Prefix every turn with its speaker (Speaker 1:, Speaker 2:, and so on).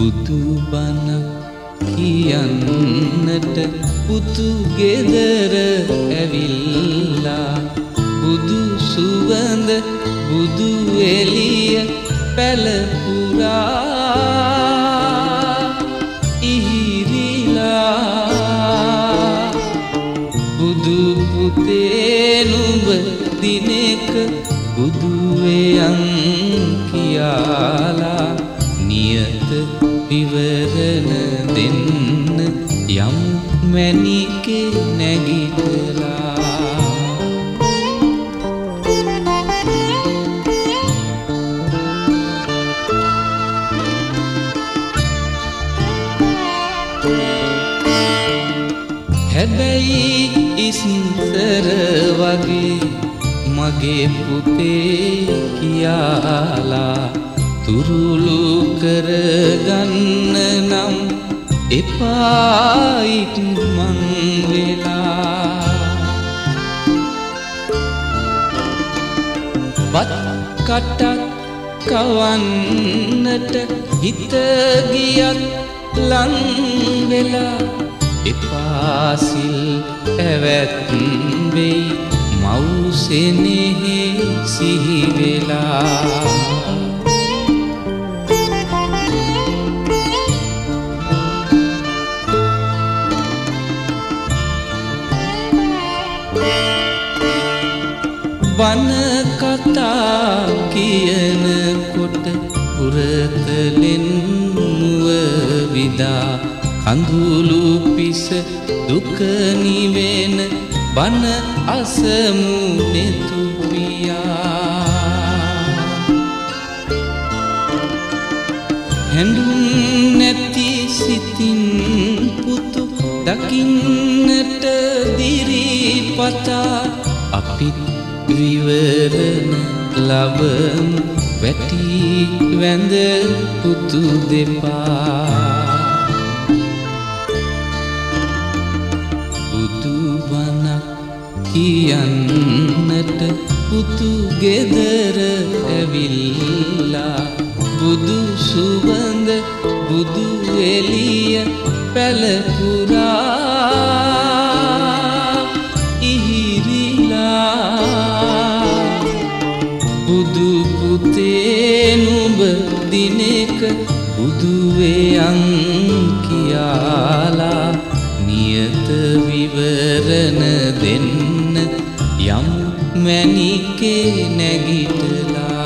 Speaker 1: බුදුබණ කියන්නට පුතු ගෙදර ඇවිල්ලා බුදු සුවඳ බුදු එළිය පැලපුරා ඉහිරිලා. බුදු පුතේ නුඹ දිනෙක බුදුවයන් කියාලා නියත විවරණ දෙන්න යම් මැනිකේ නැගිටලා. හැබැයි ඉස්සර වගේ මගේ පුතේ කියාලා තුරුළු කරගන්න නම් එපායික්මං වෙලා. බත් කටක් කවන්නට හිතගියත් ලංවෙලා එපාසිල් ඇවැත්වෙයි මවුසෙනෙහි සිහිවෙලා බන කතා කියනකොට පුරතලෙන් මුව විදා. කඳුළු පිස දුකනිවෙන බන අසමු නෙතුපියා හැඩුම් නැති සිතින් පුතු දකින්නට දිරිපතා. අපිත් විවරණ ලබමු වැටි වැඳ පුතු දෙපා. බුදුබණක් කියන්නට පුතු ගෙදර ඇවිල්ලා. බුදු සුවඳ බුදු එළිය පැලපුරා බුදු පුතේ නුඹ දිනෙක බුදුවයන් කියාලා නියත විවරණ දෙන්න යම් මැනිකේ නැගිටලා